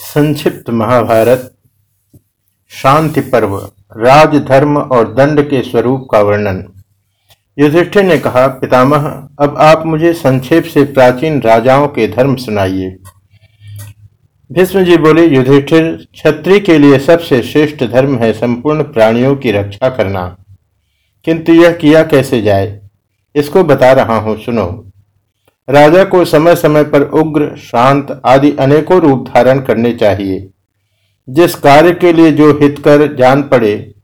संक्षिप्त महाभारत, शांति पर्व राज धर्म और दंड के स्वरूप का वर्णन। युधिष्ठिर ने कहा, पितामह, अब आप मुझे संक्षेप से प्राचीन राजाओं के धर्म सुनाइए। भीष्म जी बोले, युधिष्ठिर, क्षत्रिय के लिए सबसे श्रेष्ठ धर्म है संपूर्ण प्राणियों की रक्षा करना। किंतु यह किया कैसे जाए? इसको बता रहा हूँ, सुनो। राजा को समय समय पर उग्र, शांत आदि अनेकों रूप धारण करने चाहिए। जिस कार्य के लिए जो हितकर जान पड़े,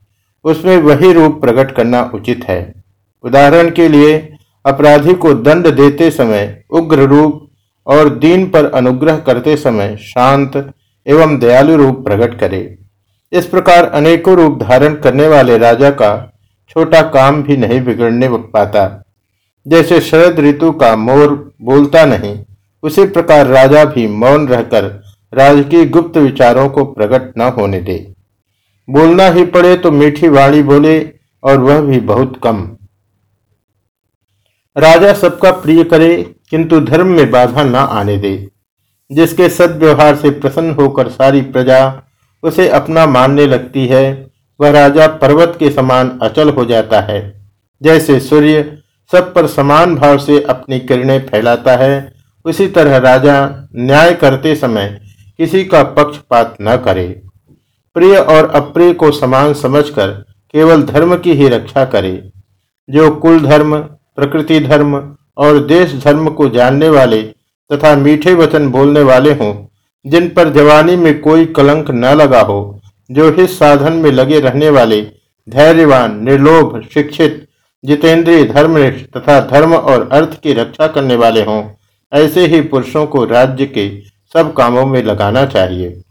उसमें वही रूप प्रकट करना उचित है। उदाहरण के लिए, अपराधी को दंड देते समय उग्र रूप और दीन पर अनुग्रह करते समय शांत एवं दयालु रूप प्रकट करे। इस प्रकार अनेकों रूप धारण करने वाले राजा का छोटा काम भी नहीं बिगड़ने पाता। जैसे शरद ऋतु का मोर बोलता नहीं, उसी प्रकार राजा भी मौन रहकर राजकीय गुप्त विचारों को प्रकट न होने दे। बोलना ही पड़े तो मीठी वाणी बोले और वह भी बहुत कम। राजा सबका प्रिय करे, किंतु धर्म में बाधा न आने दे। जिसके सद्व्यवहार से प्रसन्न होकर सारी प्रजा उसे अपना मानने लगती है, वह राजा पर्वत के समान अचल हो जाता है। जैसे सूर्य सब पर समान भाव से अपनी किरणें फैलाता है। उसी तरह राजा न्याय करते समय किसी का पक्षपात न करे। प्रिय और अप्रिय को समान समझकर केवल धर्म की ही रक्षा करे। जो कुल धर्म, प्रकृति धर्म और देश धर्म को जानने वाले तथा मीठे वचन बोलने वाले हों, जिन पर जवानी में कोई कलंक न लगा हो, जो इस साधन में लगे रहने वाले धैर्यवान, निर्लोभ, शिक्षित जितेंद्रिय धर्मनिष्ठ तथा धर्म और अर्थ की रक्षा करने वाले हों, ऐसे ही पुरुषों को राज्य के सब कामों में लगाना चाहिए।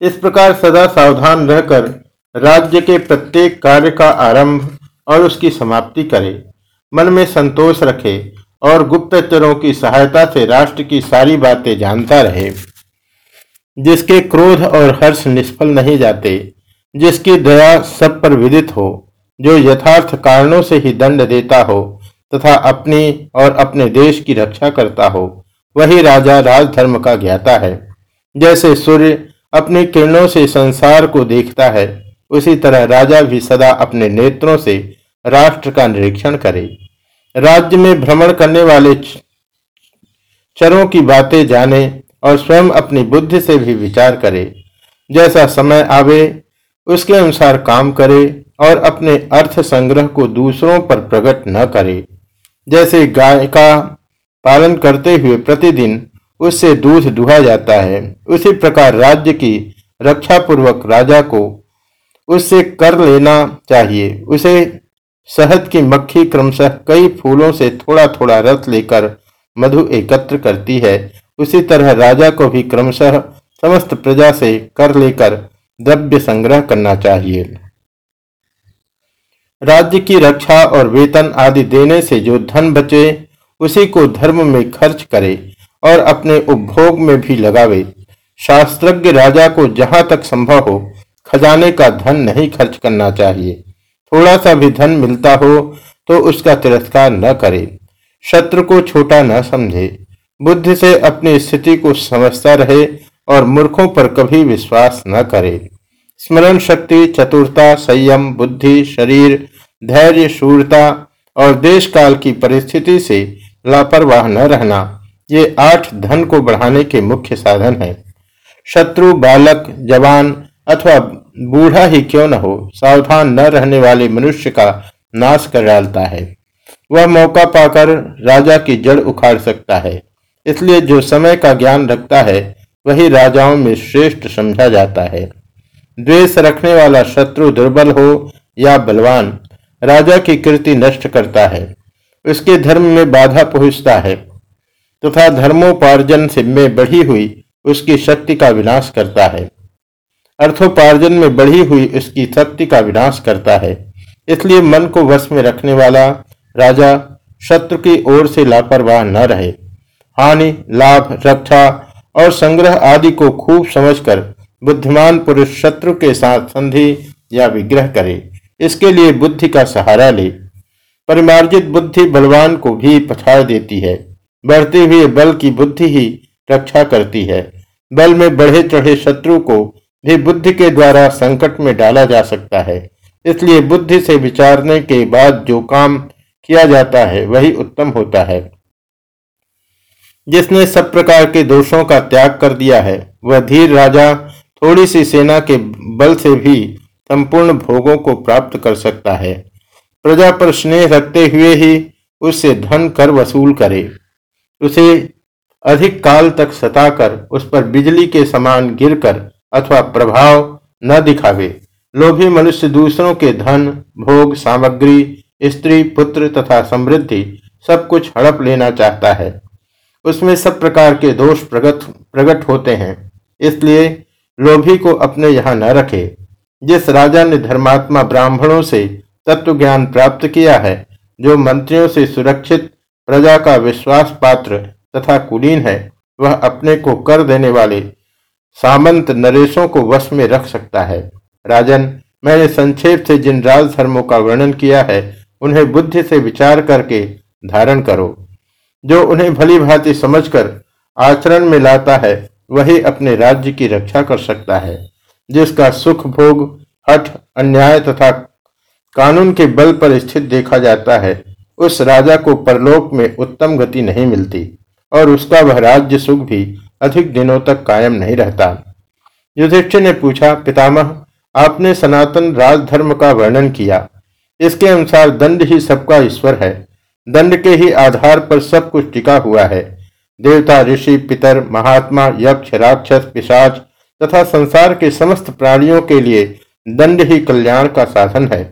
इस प्रकार सदा सावधान रहकर राज्य के प्रत्येक कार्य का आरंभ और उसकी समाप्ति करे। मन में संतोष रखे और गुप्तचरों की सहायता से राष्ट्र की सारी बातें जानता रहे। जिसके क्रोध और हर्ष निष्फल नहीं जाते, जिसकी दया सब पर विदित हो जो यथार्थ कारणों से ही दंड देता हो तथा अपनी और अपने देश की रक्षा करता हो, वही राजा राजधर्म का ज्ञाता है। जैसे सूर्य अपनी किरणों से संसार को देखता है, उसी तरह राजा भी सदा अपने नेत्रों से राष्ट्र का निरीक्षण करे। राज्य में भ्रमण करने वाले चरों की बातें जाने और स्वयं अपनी बुद्धि से भी विचार करे। जैसा समय आवे, उसके अनुसार काम करे और अपने अर्थ संग्रह को दूसरों पर प्रकट न करे। जैसे गाय का पालन करते हुए प्रतिदिन उससे दूध दुहा जाता है, उसी प्रकार राज्य की रक्षा पूर्वक राजा को उससे कर लेना चाहिए। उसे शहद की मक्खी क्रमशः कई फूलों से थोड़ा थोड़ा रस लेकर मधु एकत्र करती है। उसी तरह राजा को भी क्रमशः समस्त प्रजा से कर लेकर द्रव्य संग्रह करना चाहिए। राज्य की रक्षा और वेतन आदि देने से जो धन बचे, उसी को धर्म में खर्च करे और अपने उपभोग में भी लगावे। शास्त्रज्ञ राजा को जहाँ तक संभव हो, खजाने का धन नहीं खर्च करना चाहिए। थोड़ा सा भी धन मिलता हो तो उसका तिरस्कार न करे। शत्रु को छोटा न समझे। बुद्धि से अपनी स्थिति को समझता रहे और मूर्खों पर कभी विश्वास न करे। स्मरण शक्ति, चतुरता, संयम, बुद्धि, शरीर, धैर्य, शूरता और देश काल की परिस्थिति से लापरवाह न रहना, ये आठ धन को बढ़ाने के मुख्य साधन है। शत्रु, बालक, जवान अथवा बूढ़ा ही क्यों न हो, सावधान न रहने वाले मनुष्य का नाश कर डालता है। वह मौका पाकर राजा की जड़ उखाड़ सकता है, इसलिए जो समय का ज्ञान रखता है, वही राजाओं में श्रेष्ठ समझा जाता है। द्वेष रखने वाला शत्रु दुर्बल हो या बलवान, राजा की कीर्ति नष्ट करता है, उसके धर्म में बाधा पहुँचता है, तथा तो धर्मोपार्जन से में बढ़ी हुई उसकी शक्ति का विनाश करता है। अर्थोपार्जन में बढ़ी हुई उसकी शक्ति का विनाश करता है, इसलिए मन को वश में रखने वाला राजा शत्रु की ओर से लापरवाह न रहे। हानि, लाभ, रक्षा और संग्रह आदि को खूब समझकर बुद्धिमान पुरुष शत्रु के साथ संधि या विग्रह करे, इसके लिए बुद्धि का सहारा ले। परिमार्जित बुद्धि बलवान को भी पछाड़ देती है। बढ़ते हुए बल की बुद्धि ही रक्षा करती है। बल में बढ़े चढ़े शत्रु को भी बुद्धि के द्वारा संकट में डाला जा सकता है। इसलिए बुद्धि से विचारने के बाद जो काम किया जाता है, वही उत्तम होता है। जिसने सब प्रकार के दोषों का त्याग कर दिया है, वह धीर राजा थोड़ी सी सेना के बल से भी संपूर्ण भोगों को प्राप्त कर सकता है। प्रजा पर स्नेह रखते हुए ही उससे धन कर वसूल करे। उसे अधिक काल तक सताकर उस पर बिजली के समान गिरकर अथवा प्रभाव न दिखावे। लोभी मनुष्य दूसरों के धन, भोग, सामग्री, स्त्री, पुत्र तथा समृद्धि सब कुछ हड़प लेना चाहता है। उसमें सब प्रकार के दोष प्रगट प्रकट होते हैं। इसलिए लोभी को अपने यहाँ न रखे। जिस राजा ने धर्मात्मा ब्राह्मणों से तत्व ज्ञान प्राप्त किया है, जो मंत्रियों से सुरक्षित, प्रजा का विश्वास पात्र तथा कुलीन है, वह अपने को कर देने वाले सामंत नरेशों को वश में रख सकता है। राजन, मैंने संक्षेप से जिन राजधर्मों का वर्णन किया है, उन्हें बुद्धि से विचार करके धारण करो। जो उन्हें भली भांति समझकर आचरण में लाता है वही अपने राज्य की रक्षा कर सकता है, जिसका सुख भोग, हठ, अन्याय तथा कानून के बल पर स्थित देखा जाता है, उस राजा को परलोक में उत्तम गति नहीं मिलती, और उसका वह राज्य सुख भी अधिक दिनों तक कायम नहीं रहता। युधिष्ठिर ने पूछा, पितामह, आपने सनातन राजधर्म का वर्णन किया। इसके अनुसार दंड ही सबका ईश्वर है। दंड के ही आधार पर सब कुछ टिका हुआ है। देवता, ऋषि, पितर, महात्मा, यक्ष, राक्षस, पिशाच तथा संसार के समस्त प्राणियों के लिए दंड ही कल्याण का साधन है।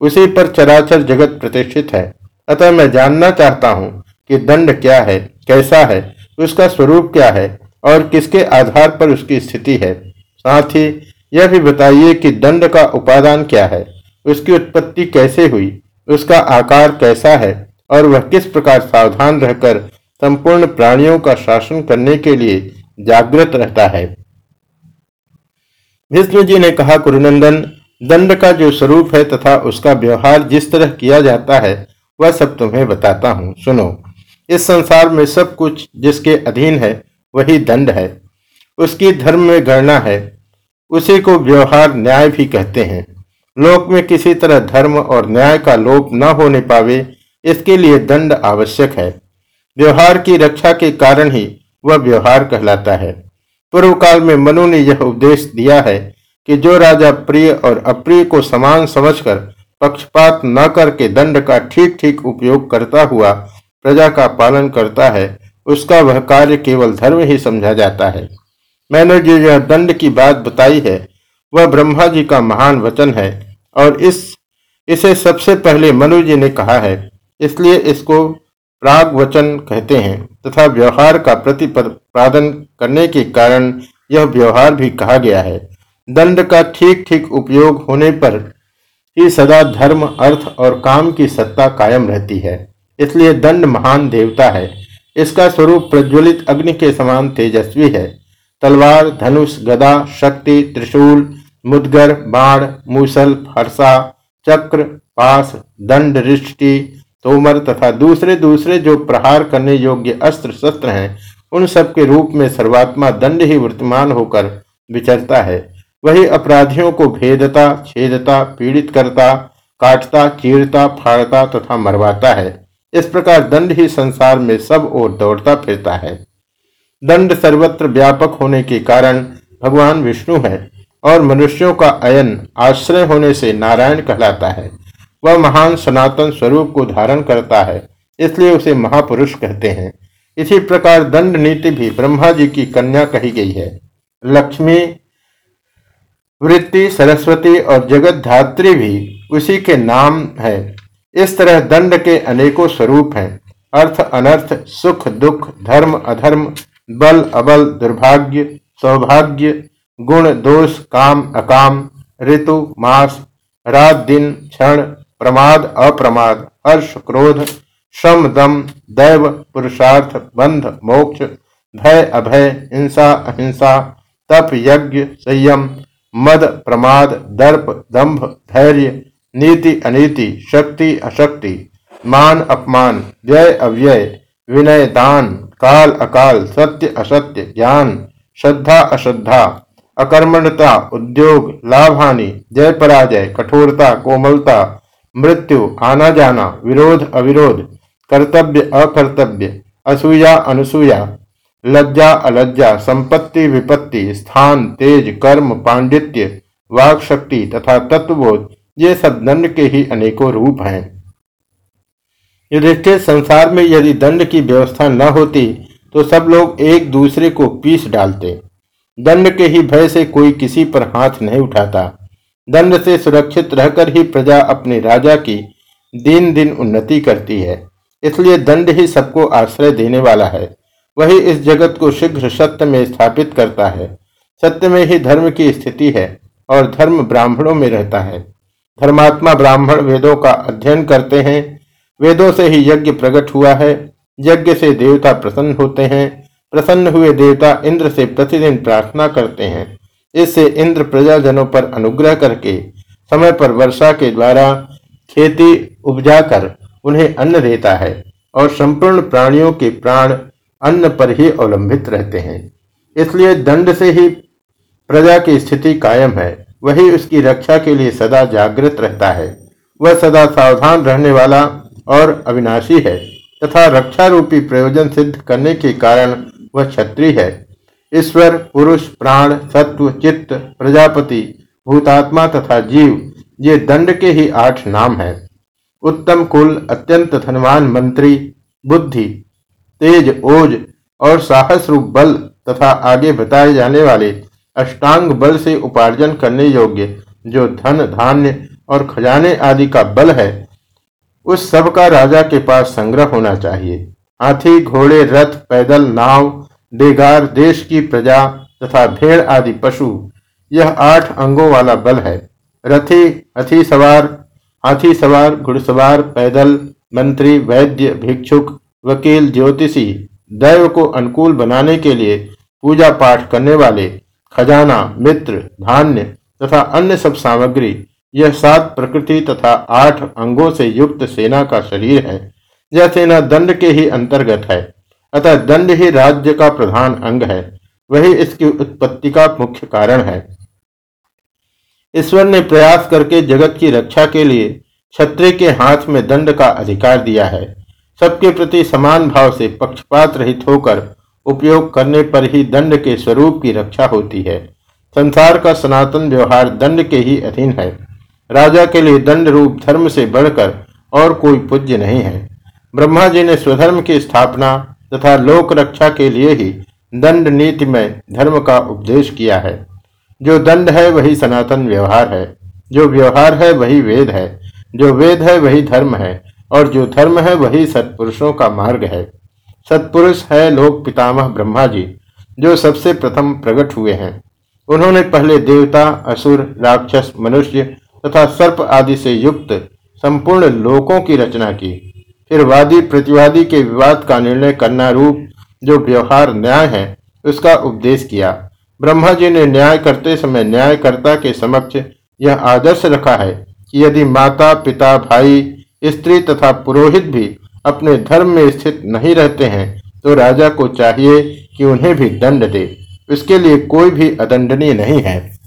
उसी पर चराचर जगत प्रतिष्ठित है। अतः मैं जानना चाहता हूँ कि दंड क्या है, कैसा है, उसका स्वरूप क्या है और किसके आधार पर उसकी स्थिति है। साथ ही यह भी बताइए कि दंड का उपादान क्या है, उसकी उत्पत्ति कैसे हुई, उसका आकार कैसा है और वह किस प्रकार सावधान रहकर संपूर्ण प्राणियों का शासन करने के लिए जागृत रहता है। विष्णु जी ने कहा कुरुनंदन दंड का जो स्वरूप है तथा उसका व्यवहार जिस तरह किया जाता है, वह सब तुम्हें बताता हूँ। सुनो, इस संसार में सब कुछ जिसके अधीन है, वही दंड है। उसकी धर्म में गणना है। उसी को व्यवहार न्याय भी कहते हैं। लोक में किसी तरह धर्म और न्याय का लोप न होने पावे, इसके लिए दंड आवश्यक है। व्यवहार की रक्षा के कारण ही वह व्यवहार कहलाता है। पूर्व काल में मनु ने यह उपदेश दिया है कि जो राजा प्रिय और अप्रिय को समान समझकर पक्षपात न करके दंड का ठीक ठीक उपयोग करता हुआ प्रजा का पालन करता है, उसका वह कार्य केवल धर्म ही समझा जाता है। मैंने जो यह दंड की बात बताई है, वह ब्रह्मा जी का महान वचन है और इस, इसे सबसे पहले मनु जी ने कहा है, इसलिए इसको प्राग वचन कहते हैं, तथा व्यवहार का प्रतिपादन करने के कारण यह व्यवहार भी कहा गया है। दंड का ठीक ठीक उपयोग होने पर ही सदा धर्म, अर्थ और काम की सत्ता कायम रहती है। इसलिए दंड महान देवता है। इसका स्वरूप प्रज्वलित अग्नि के समान तेजस्वी है। तलवार, धनुष, गदा, शक्ति, त्रिशूल, मुदगर, बाण, मूसल, फरसा, चक्र, पास, दंड, रिष्टि तोमर तथा दूसरे दूसरे जो प्रहार करने योग्य अस्त्र शस्त्र हैं, उन सब के रूप में सर्वात्मा दंड ही वर्तमान होकर विचरता है। वही अपराधियों को भेदता, छेदता, पीड़ित करता, काटता, चीरता, फाड़ता तथा मरवाता है। इस प्रकार दंड ही संसार में सब ओर दौड़ता फिरता है। दंड सर्वत्र व्यापक होने के कारण भगवान विष्णु है और मनुष्यों का अयन आश्रय होने से नारायण कहलाता है। वह महान सनातन स्वरूप को धारण करता है, इसलिए उसे महापुरुष कहते हैं। इसी प्रकार दंड नीति भी ब्रह्मा जी की कन्या कही गई है। लक्ष्मी, वृत्ति, सरस्वती और जगत धात्री भी उसी के नाम है। इस तरह दंड के अनेकों स्वरूप हैं। अर्थ अनर्थ, सुख, दुख, धर्म अधर्म, बल, अबल, दुर्भाग्य, सौभाग्य, गुण, दोष, काम, अकाम, ऋतु, मास, रात, दिन, क्षण प्रमाद, अप्रमाद, हर्ष, क्रोध श्रम दम, दैव, पुरुषार्थ, बंध, मोक्ष, भय, अभय, हिंसा, अहिंसा, तप, यज्ञ, संयम, मद, प्रमाद, दर्प, दंभ, धैर्य, नीति, अनीति, शक्ति, अशक्ति, मान, अपमान, व्यय, अव्यय, विनय, दान, काल, अकाल, सत्य, असत्य, ज्ञान, श्रद्धा, अश्रद्धा अकर्मणता उद्योग लाभ हानि जय पराजय कठोरता, कोमलता मृत्यु आना जाना विरोध, अविरोध, कर्तव्य, अकर्तव्य, असूया, अनुसूया, लज्जा, अलज्जा, संपत्ति, विपत्ति, स्थान, तेज, कर्म, पांडित्य, वाक शक्ति तथा तत्वबोध, ये सब दंड के ही अनेकों रूप हैं। युधिष्ठिर, संसार में यदि दंड की व्यवस्था न होती तो सब लोग एक दूसरे को पीस डालते। दंड के ही भय से कोई किसी पर हाथ नहीं उठाता। दंड से सुरक्षित रहकर ही प्रजा अपने राजा की दिन दिन उन्नति करती है। इसलिए दंड ही सबको आश्रय देने वाला है। वही इस जगत को शीघ्र सत्य में स्थापित करता है। सत्य में ही धर्म की स्थिति है और धर्म ब्राह्मणों में रहता है। धर्मात्मा ब्राह्मण वेदों का अध्ययन करते हैं। वेदों से ही यज्ञ प्रकट हुआ है। यज्ञ से देवता प्रसन्न होते हैं। प्रसन्न हुए देवता इंद्र से प्रतिदिन प्रार्थना करते हैं। इससे इंद्र प्रजाजनों पर अनुग्रह करके, समय पर वर्षा के द्वारा खेती उपजाकर उन्हें अन्न देता है और संपूर्ण प्राणियों के प्राण अन्न पर ही अवलंबित रहते हैं। इसलिए दंड से ही प्रजा की स्थिति कायम है। वही उसकी रक्षा के लिए सदा जागृत रहता है। वह सदा सावधान रहने वाला और अविनाशी है तथा रक्षा रूपी प्रयोजन सिद्ध करने के कारण वह क्षत्रिय है। ईश्वर, पुरुष, प्राण, सत्व, चित्त, प्रजापति, भूतात्मा तथा जीव, ये दंड के ही आठ नाम हैं। उत्तम कुल, अत्यंत धनवान मंत्री, बुद्धि, तेज, ओज और साहस रूप बल तथा आगे बताए जाने वाले अष्टांग बल से उपार्जन करने योग्य जो धन, धान्य और खजाने आदि का बल है, उस सब का राजा के पास संग्रह होना चाहिए। हाथी, घोड़े, रथ, पैदल, नाव डेगार देश की प्रजा तथा भेड़ आदि पशु, यह आठ अंगों वाला बल है। रथी हथी सवार, हाथी सवार घुड़सवार पैदल, मंत्री, वैद्य, भिक्षुक, वकील, ज्योतिषी, दैव को अनुकूल बनाने के लिए पूजा पाठ करने वाले, खजाना, मित्र, धान्य तथा अन्य सब सामग्री, यह सात प्रकृति तथा आठ अंगों से युक्त सेना का शरीर है। यह सेना दंड के ही अंतर्गत है। अतः दंड ही राज्य का प्रधान अंग है। वही इसकी उत्पत्ति का मुख्य कारण है। ईश्वर ने प्रयास करके जगत की रक्षा के लिए क्षत्रिय के हाथ में दंड का अधिकार दिया है। सबके प्रति समान भाव से पक्षपात रहित होकर उपयोग करने पर ही दंड के स्वरूप की रक्षा होती है। संसार का सनातन व्यवहार दंड के ही अधीन है। राजा के लिए दंड रूप धर्म से बढ़कर और कोई पूज्य नहीं है। ब्रह्मा जी ने स्वधर्म की स्थापना तथा लोक रक्षा के लिए ही दंड नीति में धर्म का उपदेश किया है। जो दंड है, वही सनातन व्यवहार है। जो व्यवहार है, वही वेद है। जो वेद है, वही धर्म है। और जो धर्म है, वही सत्पुरुषों का मार्ग है। सत्पुरुष है लोक पितामह ब्रह्मा जी, जो सबसे प्रथम प्रकट हुए हैं। उन्होंने पहले देवता, असुर, राक्षस, मनुष्य तथा सर्प आदि से युक्त संपूर्ण लोकों की रचना की। फिर वादी प्रतिवादी के विवाद का निर्णय करना रूप जो व्यवहार न्याय है, उसका उपदेश किया। ब्रह्मा जी ने न्याय करते समय न्यायकर्ता के समक्ष यह आदर्श रखा है कि यदि माता, पिता, भाई, स्त्री तथा पुरोहित भी अपने धर्म में स्थित नहीं रहते हैं तो राजा को चाहिए कि उन्हें भी दंड दे। उसके लिए कोई भी अदंडनीय नहीं है।